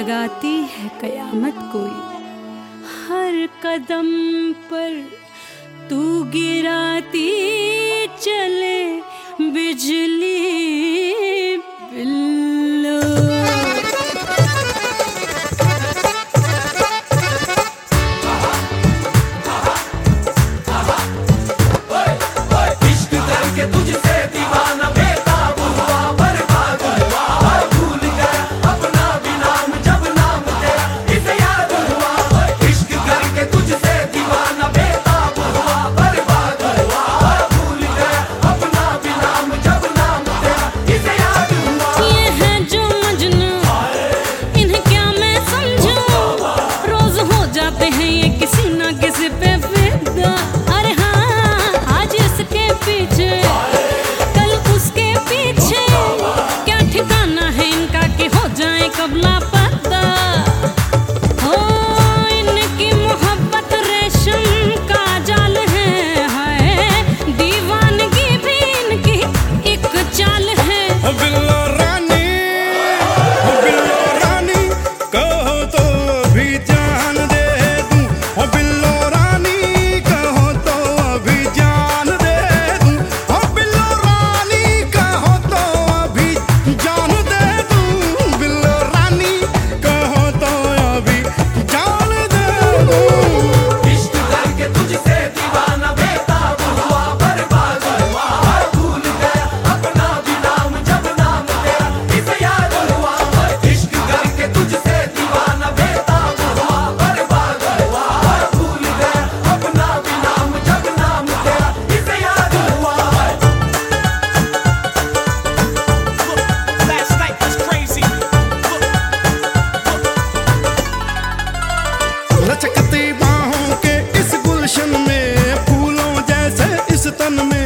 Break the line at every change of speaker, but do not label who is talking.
जगाती है कयामत कोई। हर कदम पर तू गिराती चले बिजली।
tan me